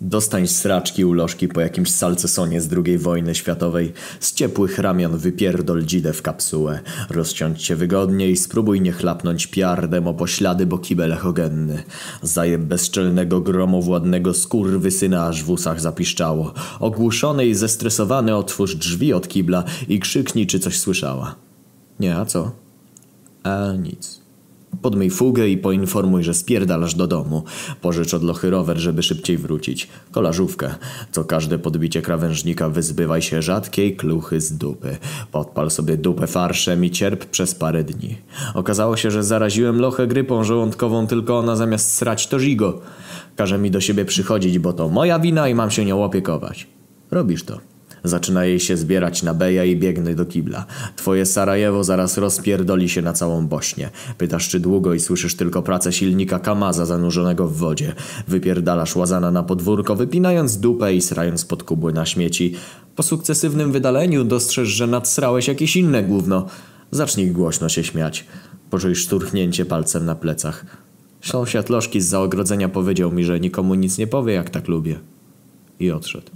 Dostań sraczki u lożki po jakimś salcesonie z II wojny światowej. Z ciepłych ramion wypierdol dzidę w kapsułę. Rozciąć się wygodnie i spróbuj nie chlapnąć piardem o poślady, bo kibel echogenny. Zajeb bezczelnego gromowładnego syna aż w usach zapiszczało. Ogłuszony i zestresowany otwórz drzwi od kibla i krzyknij, czy coś słyszała. Nie, a co? A nic. Podmyj fugę i poinformuj, że spierdalasz do domu. Pożycz od lochy rower, żeby szybciej wrócić. Kolażówkę. Co każde podbicie krawężnika wyzbywaj się rzadkiej kluchy z dupy. Podpal sobie dupę farszem i cierp przez parę dni. Okazało się, że zaraziłem lochę grypą żołądkową, tylko ona zamiast srać to żigo. Każe mi do siebie przychodzić, bo to moja wina i mam się nią opiekować. Robisz to. Zaczyna jej się zbierać na beja i biegnę do kibla. Twoje Sarajewo zaraz rozpierdoli się na całą Bośnię. Pytasz czy długo i słyszysz tylko pracę silnika Kamaza zanurzonego w wodzie. Wypierdalasz łazana na podwórko, wypinając dupę i srając pod kubły na śmieci. Po sukcesywnym wydaleniu dostrzeż, że nadsrałeś jakieś inne gówno. Zacznij głośno się śmiać. Poczuj szturchnięcie palcem na plecach. Sąsiad Lożki z zaogrodzenia powiedział mi, że nikomu nic nie powie, jak tak lubię. I odszedł.